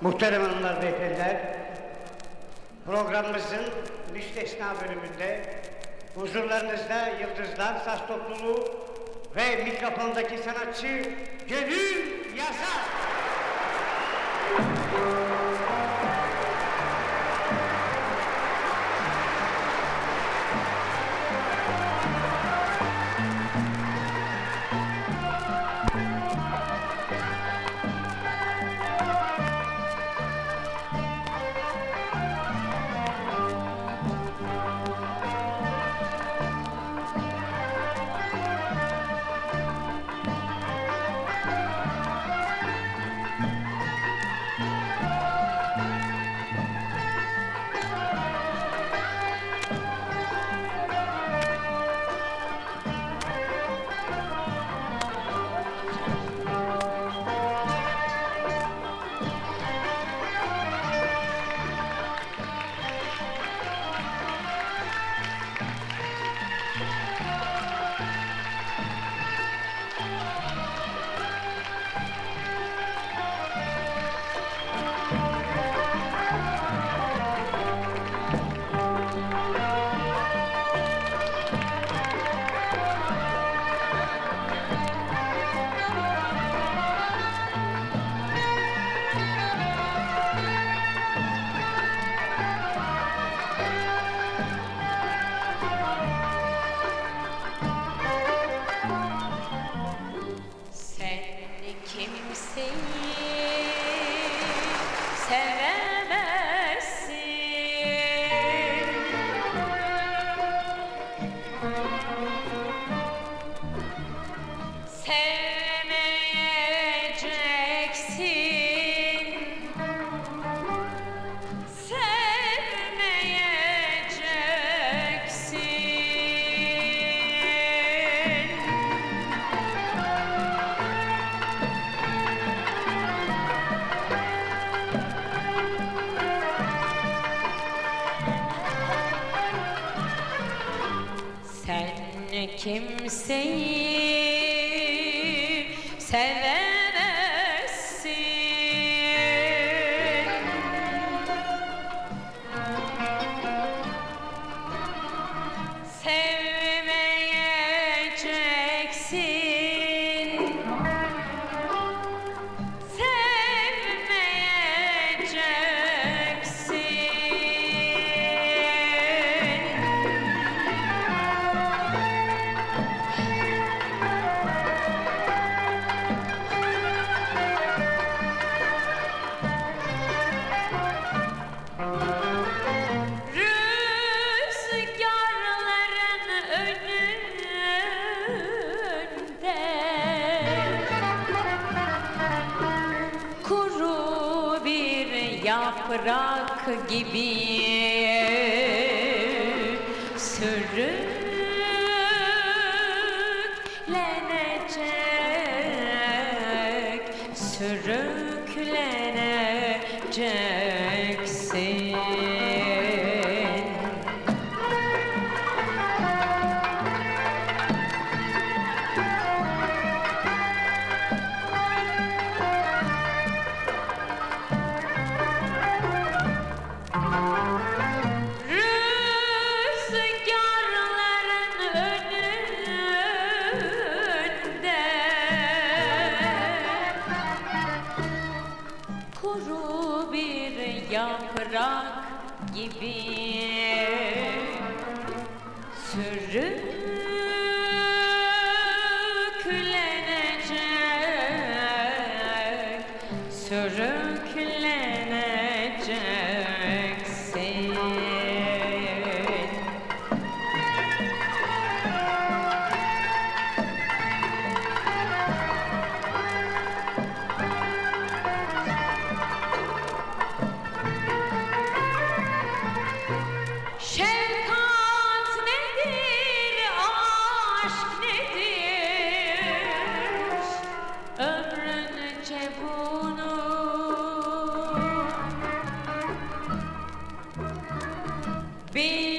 Muhterem hanımlar, beyefendiler, programımızın müstesna bölümünde huzurlarınızda Yıldızlar Saz Topluluğu ve mikrofondaki sanatçı Gönül Yazar. Sevmeyeceksin kimseyi sevemezsin Sevmeyeceksin yaprak gibi Sürüklenecek Sürükleneceksin Kuru bir yaprak gibi. Sürüklenecek Sürükleneceksin Be